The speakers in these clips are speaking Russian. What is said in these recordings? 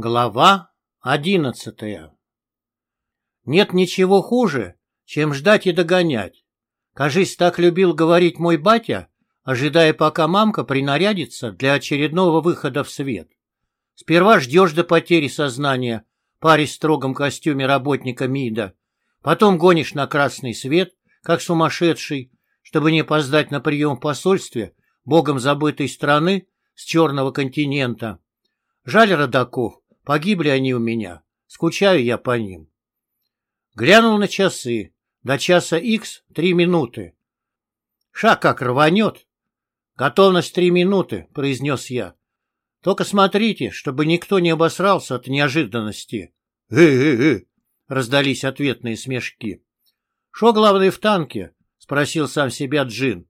Глава одиннадцатая Нет ничего хуже, чем ждать и догонять. Кажись, так любил говорить мой батя, ожидая, пока мамка принарядится для очередного выхода в свет. Сперва ждешь до потери сознания, парень в строгом костюме работника МИДа, потом гонишь на красный свет, как сумасшедший, чтобы не опоздать на прием в посольстве богом забытой страны с черного континента. Жаль родаков, Погибли они у меня. Скучаю я по ним. Глянул на часы. До часа икс три минуты. Шаг как рванет. Готовность три минуты, произнес я. Только смотрите, чтобы никто не обосрался от неожиданности. «Э-э-э!» — раздались ответные смешки. «Шо главное в танке?» — спросил сам себя Джин.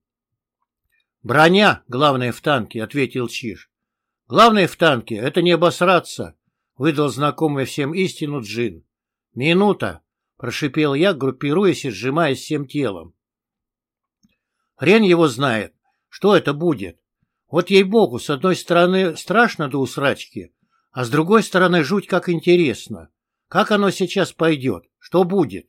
«Броня, главное в танке», — ответил Чиж. «Главное в танке — это не обосраться, выдал знакомый всем истину Джин. «Минута!» — прошипел я, группируясь и сжимаясь всем телом. Хрен его знает, что это будет. Вот ей-богу, с одной стороны страшно до усрачки, а с другой стороны жуть как интересно. Как оно сейчас пойдет? Что будет?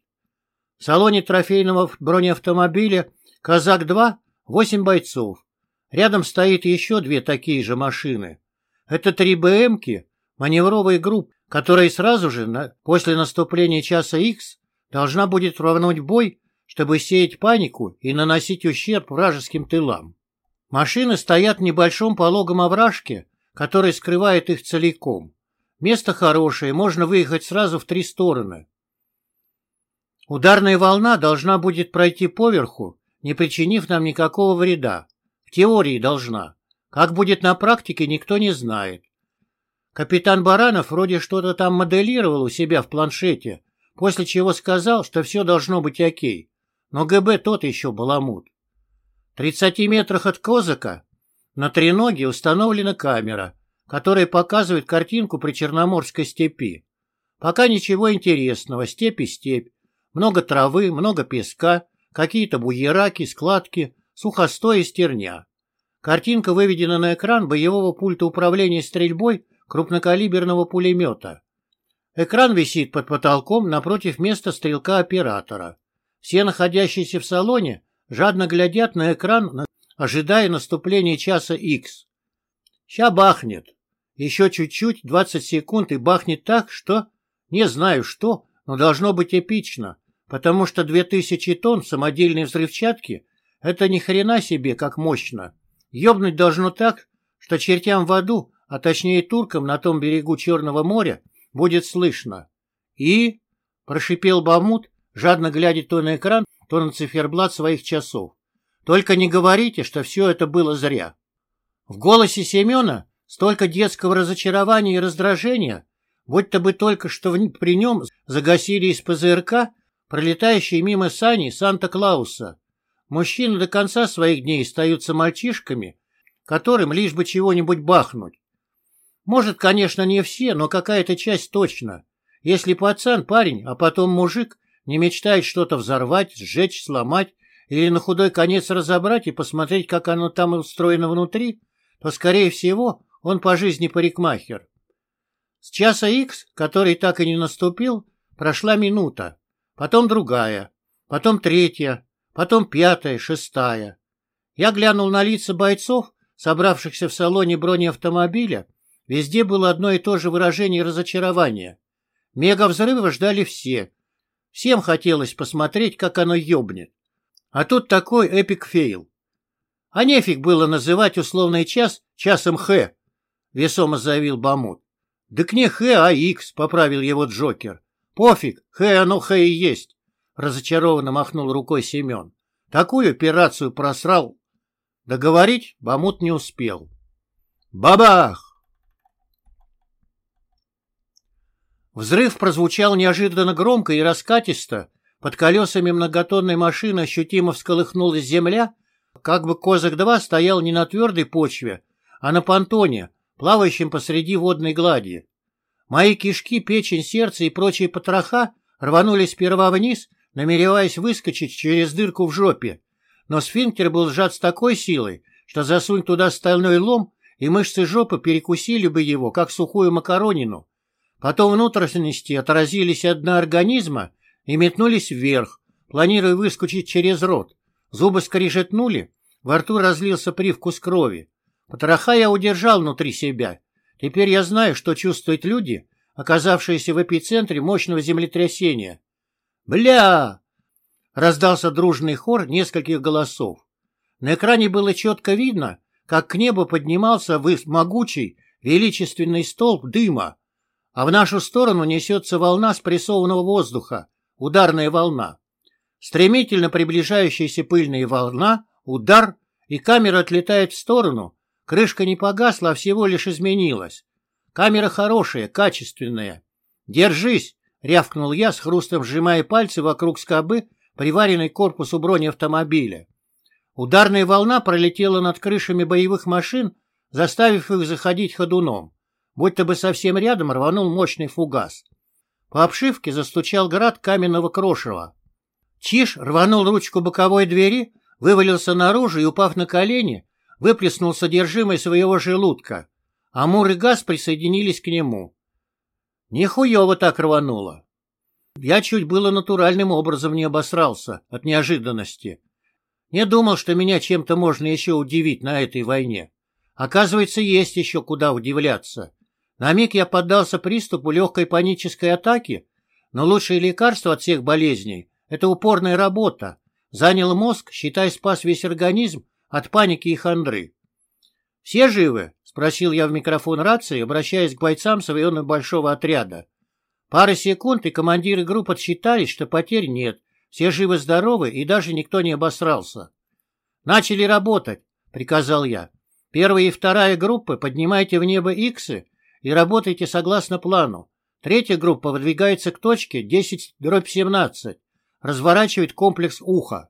В салоне трофейного бронеавтомобиля «Казак-2» восемь бойцов. Рядом стоит еще две такие же машины. Это три БМки маневровой группы, которая сразу же, на, после наступления часа X, должна будет рвануть бой, чтобы сеять панику и наносить ущерб вражеским тылам. Машины стоят в небольшом пологом овражке, который скрывает их целиком. Место хорошее, можно выехать сразу в три стороны. Ударная волна должна будет пройти поверху, не причинив нам никакого вреда. В теории должна. Как будет на практике, никто не знает. Капитан Баранов вроде что-то там моделировал у себя в планшете, после чего сказал, что все должно быть окей. Но ГБ тот еще баламут. В 30 метрах от Козака на треноге установлена камера, которая показывает картинку при Черноморской степи. Пока ничего интересного, степь и степь. Много травы, много песка, какие-то буераки, складки, сухостой и стерня. Картинка выведена на экран боевого пульта управления стрельбой крупнокалиберного пулемета. Экран висит под потолком напротив места стрелка-оператора. Все находящиеся в салоне жадно глядят на экран, ожидая наступления часа X. Ща бахнет. Еще чуть-чуть, 20 секунд, и бахнет так, что... Не знаю что, но должно быть эпично, потому что 2000 тонн самодельной взрывчатки — это ни хрена себе как мощно. Ёбнуть должно так, что чертям в аду а точнее туркам на том берегу Черного моря, будет слышно. И, — прошипел Бамут, жадно глядя то на экран, то на циферблат своих часов, — только не говорите, что все это было зря. В голосе Семена столько детского разочарования и раздражения, будто бы только что при нем загасили из ПЗРК пролетающие мимо сани Санта-Клауса. Мужчины до конца своих дней остаются мальчишками, которым лишь бы чего-нибудь бахнуть, может, конечно, не все, но какая-то часть точно. Если пацан, парень, а потом мужик, не мечтает что-то взорвать, сжечь, сломать или на худой конец разобрать и посмотреть, как оно там устроено внутри, то, скорее всего, он по жизни парикмахер. С часа X, который так и не наступил, прошла минута, потом другая, потом третья, потом пятая, шестая. Я глянул на лица бойцов, собравшихся в салоне бронеавтомобиля, Везде было одно и то же выражение разочарования. Мегавзрыва ждали все. Всем хотелось посмотреть, как оно ёбнет. А тут такой epic fail. А нефиг было называть условный час часом Х, весомо заявил Бамут. Так не Х, а Х, поправил его Джокер. Пофиг, Х оно Х и есть, разочарованно махнул рукой Семен. Такую операцию просрал. Договорить Бамут не успел. Бабах! Взрыв прозвучал неожиданно громко и раскатисто. Под колесами многотонной машины ощутимо всколыхнулась земля, как бы Козак-2 стоял не на твердой почве, а на понтоне, плавающем посреди водной глади. Мои кишки, печень, сердце и прочие потроха рванулись сперва вниз, намереваясь выскочить через дырку в жопе. Но сфинктер был сжат с такой силой, что засунь туда стальной лом, и мышцы жопы перекусили бы его, как сухую макаронину. Потом внутренности отразились от дна организма и метнулись вверх, планируя выскочить через рот. Зубы скрижетнули, во рту разлился привкус крови. Потроха я удержал внутри себя. Теперь я знаю, что чувствуют люди, оказавшиеся в эпицентре мощного землетрясения. «Бля!» — раздался дружный хор нескольких голосов. На экране было четко видно, как к небу поднимался могучий, величественный столб дыма, а в нашу сторону несется волна спрессованного воздуха, ударная волна. Стремительно приближающаяся пыльная волна, удар, и камера отлетает в сторону. Крышка не погасла, а всего лишь изменилась. Камера хорошая, качественная. «Держись!» — рявкнул я, с хрустом сжимая пальцы вокруг скобы, приваренной к корпусу бронеавтомобиля. Ударная волна пролетела над крышами боевых машин, заставив их заходить ходуном. Будто бы совсем рядом рванул мощный фугас. По обшивке застучал град каменного крошева. Чиж рванул ручку боковой двери, вывалился наружу и, упав на колени, выплеснул содержимое своего желудка. Амур и газ присоединились к нему. Нихуево так рвануло. Я чуть было натуральным образом не обосрался от неожиданности. Не думал, что меня чем-то можно еще удивить на этой войне. Оказывается, есть еще куда удивляться. На миг я поддался приступу легкой панической атаки, но лучшее лекарство от всех болезней – это упорная работа. Занял мозг, считай, спас весь организм от паники и хандры. «Все живы?» – спросил я в микрофон рации, обращаясь к бойцам своего большого отряда. Пара секунд, и командиры групп отсчитались, что потерь нет, все живы-здоровы и даже никто не обосрался. «Начали работать», — приказал я. «Первая и вторая группы поднимайте в небо иксы и работайте согласно плану. Третья группа выдвигается к точке 10-17, разворачивает комплекс уха.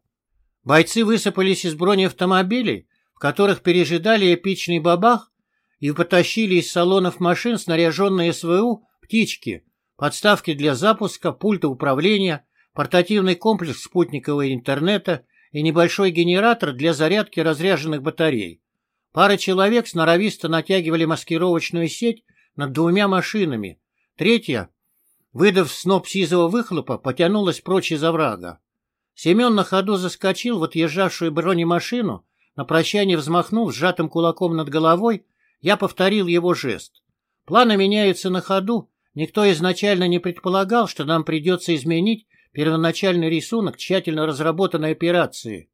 Бойцы высыпались из бронеавтомобилей, в которых пережидали эпичный бабах, и потащили из салонов машин снаряженные СВУ птички, подставки для запуска, пульты управления, портативный комплекс спутникового интернета и небольшой генератор для зарядки разряженных батарей. Пара человек сноровисто натягивали маскировочную сеть над двумя машинами. Третья, выдав сноп сизого выхлопа, потянулась прочь из оврага. Семен на ходу заскочил в отъезжавшую бронемашину, на прощание взмахнув сжатым кулаком над головой, я повторил его жест. Планы меняются на ходу, никто изначально не предполагал, что нам придется изменить первоначальный рисунок тщательно разработанной операции.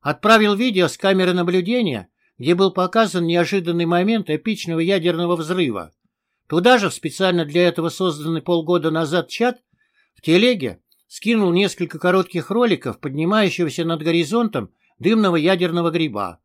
Отправил видео с камеры наблюдения, где был показан неожиданный момент эпичного ядерного взрыва. Туда же, в специально для этого созданный полгода назад чат, в телеге скинул несколько коротких роликов, поднимающегося над горизонтом дымного ядерного гриба.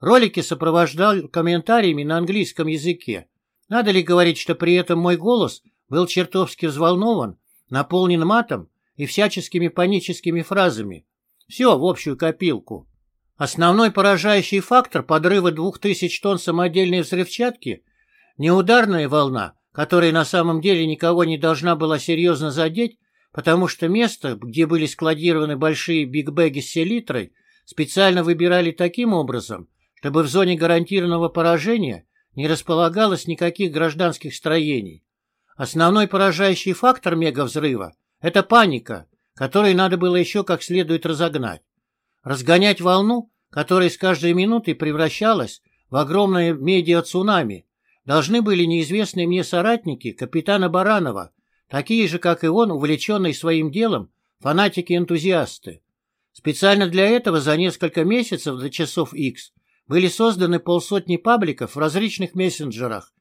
Ролики сопровождал комментариями на английском языке. Надо ли говорить, что при этом мой голос был чертовски взволнован, наполнен матом и всяческими паническими фразами. Все в общую копилку. Основной поражающий фактор подрыва двух тысяч тонн самодельной взрывчатки – не ударная волна, которая на самом деле никого не должна была серьезно задеть, потому что место, где были складированы большие бигбеги с селитрой, специально выбирали таким образом, чтобы в зоне гарантированного поражения не располагалось никаких гражданских строений. Основной поражающий фактор мегавзрыва это паника, которой надо было еще как следует разогнать. Разгонять волну, которая с каждой минутой превращалась в огромное медиа-цунами, должны были неизвестные мне соратники капитана Баранова, такие же, как и он, увлеченные своим делом, фанатики-энтузиасты. Специально для этого за несколько месяцев до часов X были созданы полсотни пабликов в различных мессенджерах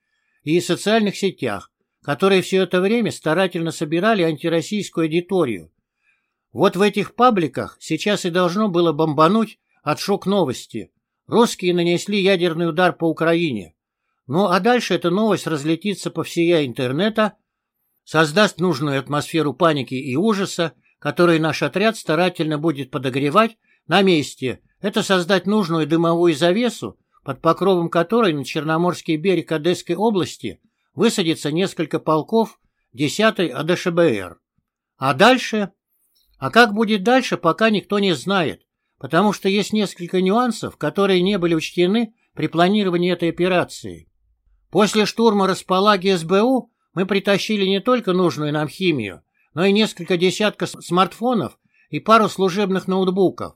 и социальных сетях, которые все это время старательно собирали антироссийскую аудиторию. Вот в этих пабликах сейчас и должно было бомбануть от шок-новости. Русские нанесли ядерный удар по Украине. Ну а дальше эта новость разлетится по всей интернета, создаст нужную атмосферу паники и ужаса, которую наш отряд старательно будет подогревать на месте. Это создать нужную дымовую завесу, под покровом которой на Черноморский берег Одесской области – высадится несколько полков 10-й АДШБР. А дальше? А как будет дальше, пока никто не знает, потому что есть несколько нюансов, которые не были учтены при планировании этой операции. После штурма располаги СБУ мы притащили не только нужную нам химию, но и несколько десятков смартфонов и пару служебных ноутбуков.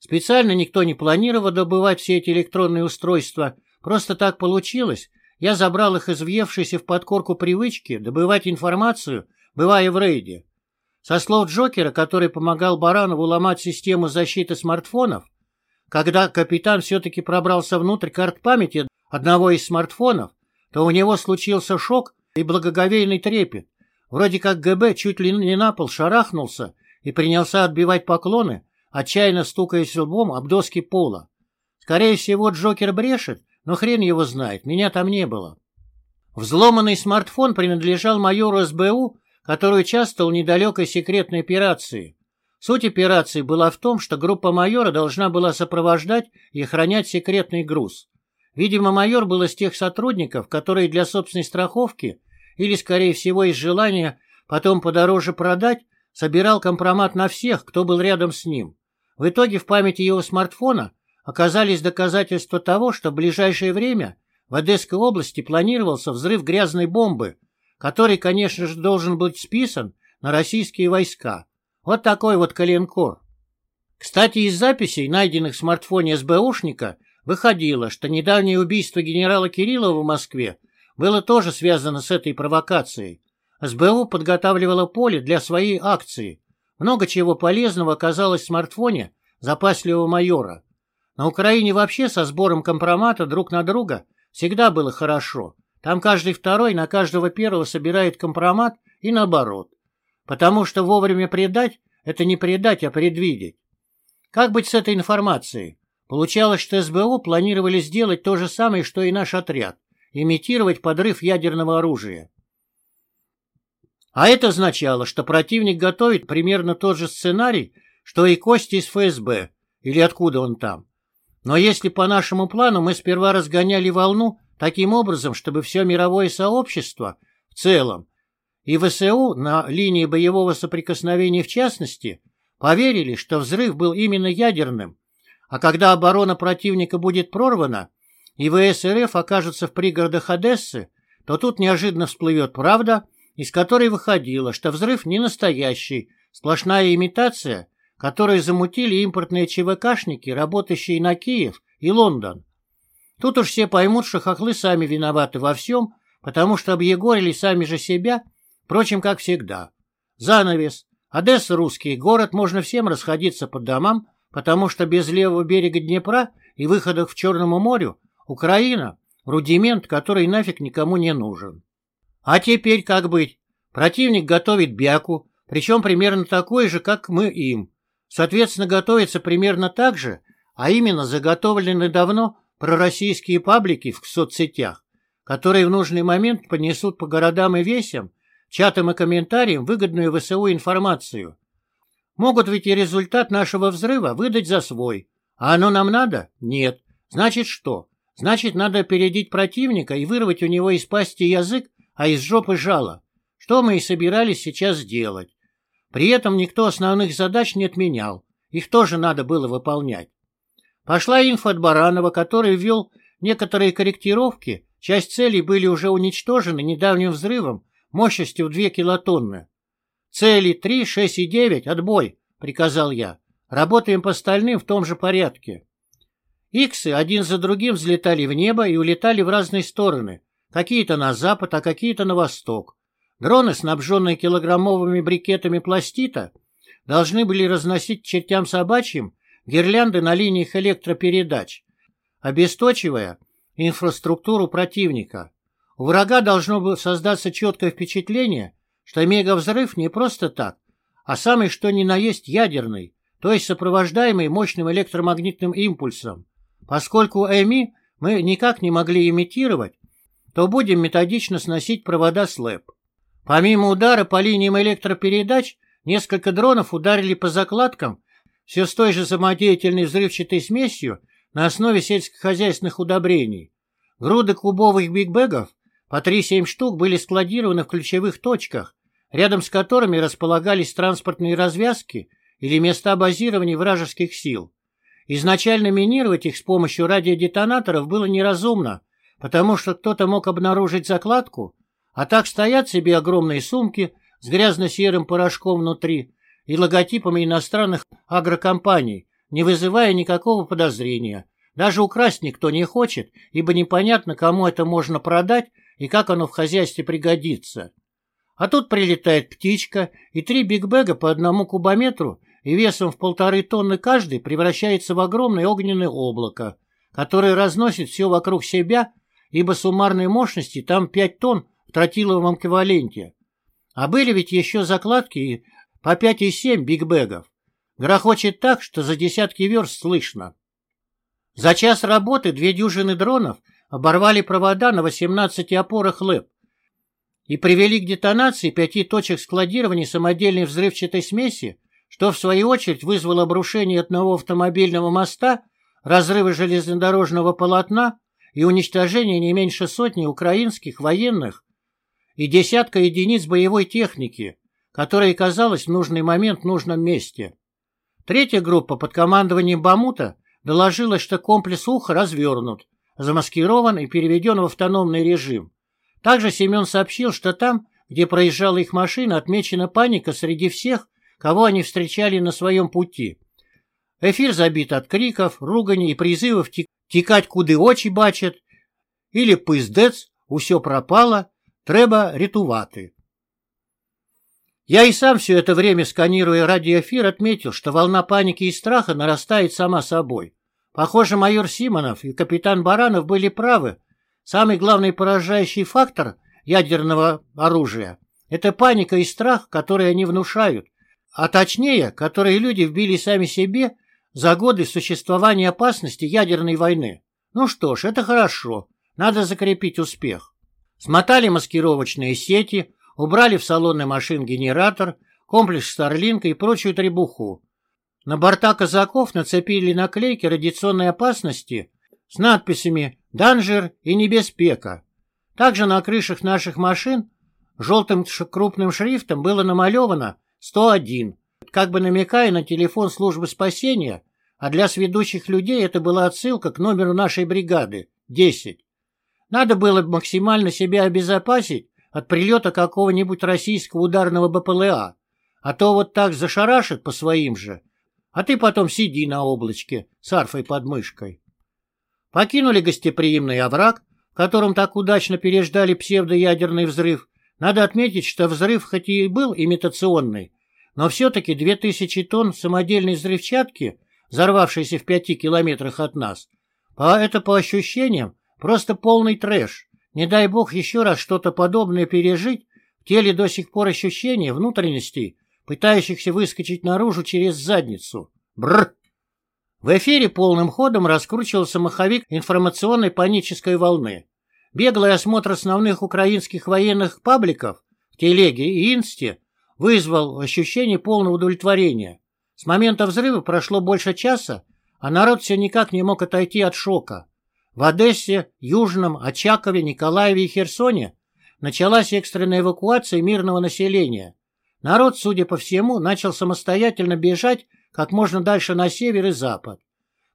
Специально никто не планировал добывать все эти электронные устройства, просто так получилось. Я забрал их из въевшейся в подкорку привычки добывать информацию, бывая в рейде. Со слов Джокера, который помогал Баранову ломать систему защиты смартфонов, когда капитан все-таки пробрался внутрь карт памяти одного из смартфонов, то у него случился шок и благоговейный трепет. Вроде как ГБ чуть ли не на пол шарахнулся и принялся отбивать поклоны, отчаянно стукаясь лбом об доски пола. Скорее всего, Джокер брешет, но хрен его знает, меня там не было. Взломанный смартфон принадлежал майору СБУ, который участвовал в недалекой секретной операции. Суть операции была в том, что группа майора должна была сопровождать и охранять секретный груз. Видимо, майор был из тех сотрудников, которые для собственной страховки или, скорее всего, из желания потом подороже продать, собирал компромат на всех, кто был рядом с ним. В итоге в памяти его смартфона оказались доказательства того, что в ближайшее время в Одесской области планировался взрыв грязной бомбы, который, конечно же, должен быть списан на российские войска. Вот такой вот коленкор. Кстати, из записей, найденных в смартфоне СБУшника, выходило, что недавнее убийство генерала Кириллова в Москве было тоже связано с этой провокацией. СБУ подготавливало поле для своей акции. Много чего полезного оказалось в смартфоне запасливого майора. На Украине вообще со сбором компромата друг на друга всегда было хорошо. Там каждый второй на каждого первого собирает компромат и наоборот. Потому что вовремя предать – это не предать, а предвидеть. Как быть с этой информацией? Получалось, что СБУ планировали сделать то же самое, что и наш отряд – имитировать подрыв ядерного оружия. А это означало, что противник готовит примерно тот же сценарий, что и Кости из ФСБ, или откуда он там. Но если по нашему плану мы сперва разгоняли волну таким образом, чтобы все мировое сообщество в целом и ВСУ на линии боевого соприкосновения в частности поверили, что взрыв был именно ядерным, а когда оборона противника будет прорвана и ВС РФ окажутся в пригородах Одессы, то тут неожиданно всплывет правда, из которой выходило, что взрыв не настоящий, сплошная имитация, которую замутили импортные ЧВКшники, работающие на Киев и Лондон. Тут уж все поймут, что хохлы сами виноваты во всем, потому что объегорили сами же себя, впрочем, как всегда. Занавес. Одесса — русский город, можно всем расходиться по домам, потому что без левого берега Днепра и выходов в Черному морю Украина — рудимент, который нафиг никому не нужен. А теперь как быть? Противник готовит бяку, причем примерно такой же, как мы им. Соответственно, готовится примерно так же, а именно заготовлены давно пророссийские паблики в соцсетях, которые в нужный момент понесут по городам и весям, чатам и комментариям выгодную ВСУ информацию. Могут ведь и результат нашего взрыва выдать за свой. А оно нам надо? Нет. Значит что? Значит, надо опередить противника и вырвать у него из пасти язык, а из жопы жало. Что мы и собирались сейчас сделать. При этом никто основных задач не отменял. Их тоже надо было выполнять. Пошла инфа от Баранова, который ввел некоторые корректировки. Часть целей были уже уничтожены недавним взрывом мощностью в 2 килотонны. Цели 3, 6 и 9, отбой, приказал я. Работаем по остальным в том же порядке. Иксы один за другим взлетали в небо и улетали в разные стороны. Какие-то на запад, а какие-то на восток. Дроны, снабженные килограммовыми брикетами пластита, должны были разносить чертям собачьим гирлянды на линиях электропередач, обесточивая инфраструктуру противника. У врага должно было создаться четкое впечатление, что мегавзрыв не просто так, а самый что ни на есть ядерный, то есть сопровождаемый мощным электромагнитным импульсом. Поскольку ЭМИ мы никак не могли имитировать, то будем методично сносить провода СЛЭП. Помимо удара по линиям электропередач, несколько дронов ударили по закладкам все с той же самодеятельной взрывчатой смесью на основе сельскохозяйственных удобрений. Груды кубовых бигбэгов по 3-7 штук были складированы в ключевых точках, рядом с которыми располагались транспортные развязки или места базирования вражеских сил. Изначально минировать их с помощью радиодетонаторов было неразумно, потому что кто-то мог обнаружить закладку, А так стоят себе огромные сумки с грязно-серым порошком внутри и логотипами иностранных агрокомпаний, не вызывая никакого подозрения. Даже украсть никто не хочет, ибо непонятно, кому это можно продать и как оно в хозяйстве пригодится. А тут прилетает птичка, и три бигбега по одному кубометру и весом в полторы тонны каждый превращается в огромное огненное облако, которое разносит все вокруг себя, ибо суммарной мощности там 5 тонн в тротиловом эквиваленте. А были ведь еще закладки по 5,7 бигбегов. Грохочет так, что за десятки верст слышно. За час работы две дюжины дронов оборвали провода на 18 опорах ЛЭП и привели к детонации пяти точек складирования самодельной взрывчатой смеси, что в свою очередь вызвало обрушение одного автомобильного моста, разрывы железнодорожного полотна и уничтожение не меньше сотни украинских военных и десятка единиц боевой техники, которая оказалась в нужный момент в нужном месте. Третья группа под командованием Бамута доложила, что комплекс Уха развернут, замаскирован и переведен в автономный режим. Также Семен сообщил, что там, где проезжала их машина, отмечена паника среди всех, кого они встречали на своем пути. Эфир забит от криков, руганий и призывов текать куды очи бачат, или пиздец, усё пропало, треба рятувати. Я и сам все это время, сканируя радиоэфир, отметил, что волна паники и страха нарастает сама собой. Похоже, майор Симонов и капитан Баранов были правы. Самый главный поражающий фактор ядерного оружия – это паника и страх, которые они внушают, а точнее, которые люди вбили сами себе за годы существования опасности ядерной войны. Ну что ж, это хорошо, надо закрепить успех. Смотали маскировочные сети, убрали в салоны машин генератор, комплекс Старлинка и прочую требуху. На борта казаков нацепили наклейки радиационной опасности с надписями «Данжер» и «Небеспека». Также на крышах наших машин желтым крупным шрифтом было намалевано 101, как бы намекая на телефон службы спасения, а для сведущих людей это была отсылка к номеру нашей бригады – 10. Надо было максимально себя обезопасить от прилета какого-нибудь российского ударного БПЛА, а то вот так зашарашит по своим же – а ты потом сиди на облачке с арфой под мышкой. Покинули гостеприимный овраг, в котором так удачно переждали псевдоядерный взрыв. Надо отметить, что взрыв хоть и был имитационный, но все-таки две тысячи тонн самодельной взрывчатки, взорвавшейся в пяти километрах от нас, по, это по ощущениям просто полный трэш. Не дай бог еще раз что-то подобное пережить, в теле до сих пор ощущения внутренностей пытающихся выскочить наружу через задницу. Бррр! В эфире полным ходом раскручивался маховик информационной панической волны. Беглый осмотр основных украинских военных пабликов в Телеге и Инсте вызвал ощущение полного удовлетворения. С момента взрыва прошло больше часа, а народ все никак не мог отойти от шока. В Одессе, Южном, Очакове, Николаеве и Херсоне началась экстренная эвакуация мирного населения. Народ, судя по всему, начал самостоятельно бежать как можно дальше на север и запад.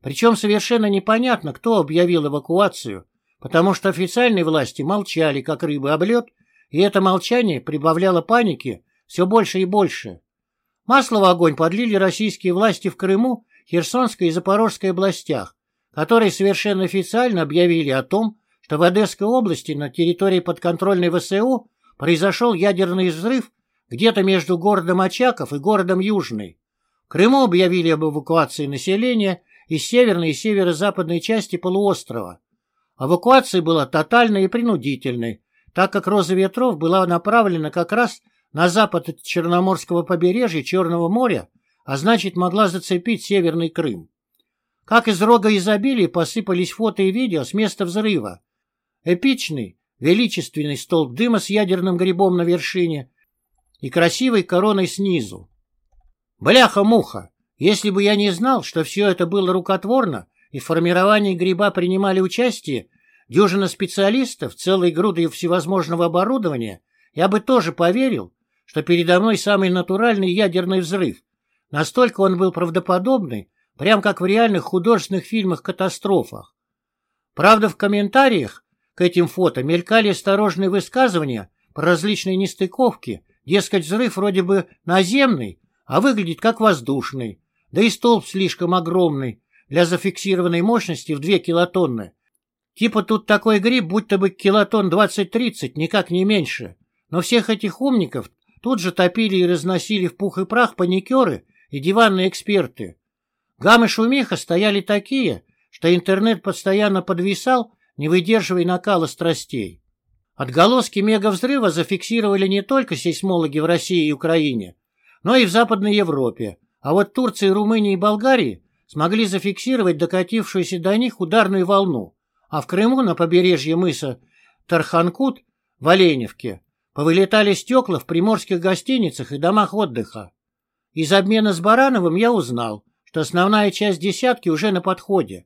Причем совершенно непонятно, кто объявил эвакуацию, потому что официальные власти молчали, как рыбы об лед, и это молчание прибавляло паники все больше и больше. Масло в огонь подлили российские власти в Крыму, Херсонской и Запорожской областях, которые совершенно официально объявили о том, что в Одесской области на территории подконтрольной ВСУ произошел ядерный взрыв где-то между городом Очаков и городом Южный. Крыму объявили об эвакуации населения из северной и северо-западной части полуострова. Эвакуация была тотальной и принудительной, так как «Роза ветров» была направлена как раз на запад от Черноморского побережья Черного моря, а значит могла зацепить Северный Крым. Как из рога изобилия посыпались фото и видео с места взрыва. Эпичный, величественный столб дыма с ядерным грибом на вершине – и красивой короной снизу. Бляха-муха! Если бы я не знал, что все это было рукотворно, и в формировании гриба принимали участие дюжина специалистов, целой грудой всевозможного оборудования, я бы тоже поверил, что передо мной самый натуральный ядерный взрыв. Настолько он был правдоподобный, прям как в реальных художественных фильмах-катастрофах. Правда, в комментариях к этим фото мелькали осторожные высказывания про различные нестыковки, дескать, взрыв вроде бы наземный, а выглядит как воздушный, да и столб слишком огромный для зафиксированной мощности в 2 килотонны. Типа тут такой гриб, будто бы килотон 20-30, никак не меньше. Но всех этих умников тут же топили и разносили в пух и прах паникеры и диванные эксперты. Гаммы шумиха стояли такие, что интернет постоянно подвисал, не выдерживая накала страстей. Отголоски мегавзрыва зафиксировали не только сейсмологи в России и Украине, но и в Западной Европе, а вот Турция, Румыния и Болгария смогли зафиксировать докатившуюся до них ударную волну, а в Крыму на побережье мыса Тарханкут в Оленевке повылетали стекла в приморских гостиницах и домах отдыха. Из обмена с Барановым я узнал, что основная часть десятки уже на подходе.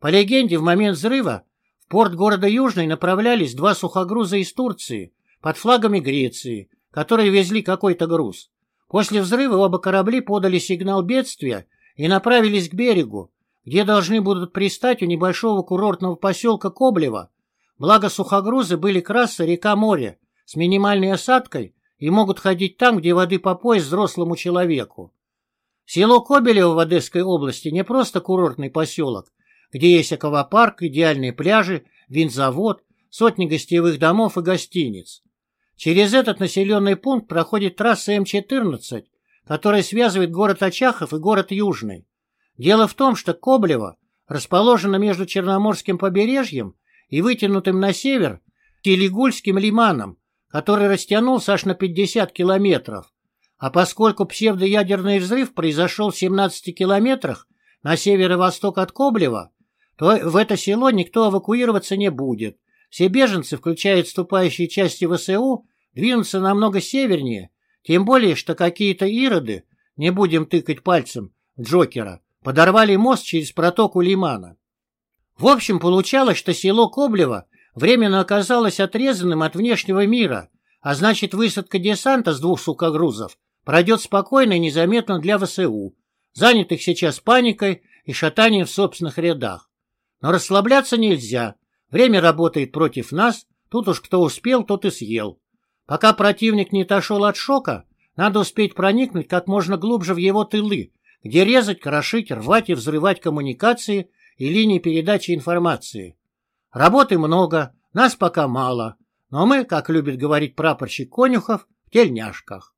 По легенде, в момент взрыва порт города Южный направлялись два сухогруза из Турции под флагами Греции, которые везли какой-то груз. После взрыва оба корабли подали сигнал бедствия и направились к берегу, где должны будут пристать у небольшого курортного поселка Коблево. Благо сухогрузы были краса река-море с минимальной осадкой и могут ходить там, где воды по пояс взрослому человеку. Село Кобелево в Одесской области не просто курортный поселок, где есть аквапарк, идеальные пляжи, винзавод, сотни гостевых домов и гостиниц. Через этот населенный пункт проходит трасса М-14, которая связывает город Очахов и город Южный. Дело в том, что Коблево расположено между Черноморским побережьем и вытянутым на север Телегульским лиманом, который растянулся аж на 50 километров. А поскольку псевдоядерный взрыв произошел в 17 километрах на северо-восток от Коблева, в это село никто эвакуироваться не будет. Все беженцы, включая отступающие части ВСУ, двинутся намного севернее, тем более, что какие-то ироды, не будем тыкать пальцем, Джокера, подорвали мост через протоку Лимана. В общем, получалось, что село Коблево временно оказалось отрезанным от внешнего мира, а значит высадка десанта с двух сукогрузов пройдет спокойно и незаметно для ВСУ, занятых сейчас паникой и шатанием в собственных рядах. Но расслабляться нельзя, время работает против нас, тут уж кто успел, тот и съел. Пока противник не отошел от шока, надо успеть проникнуть как можно глубже в его тылы, где резать, крошить, рвать и взрывать коммуникации и линии передачи информации. Работы много, нас пока мало, но мы, как любит говорить прапорщик Конюхов, в тельняшках.